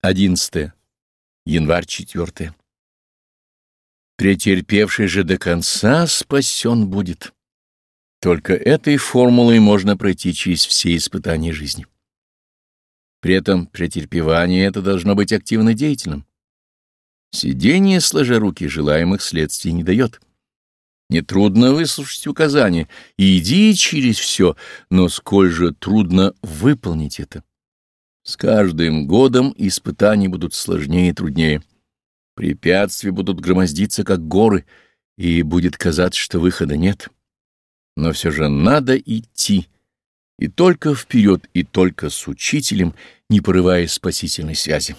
11. Январь 4. Претерпевший же до конца спасен будет. Только этой формулой можно пройти через все испытания жизни. При этом претерпевание это должно быть активно деятельным. Сидение, сложа руки, желаемых следствий не дает. Нетрудно выслушать указания, иди через все, но сколь же трудно выполнить это. С каждым годом испытания будут сложнее и труднее. Препятствия будут громоздиться, как горы, и будет казаться, что выхода нет. Но все же надо идти, и только вперед, и только с учителем, не порывая спасительной связи.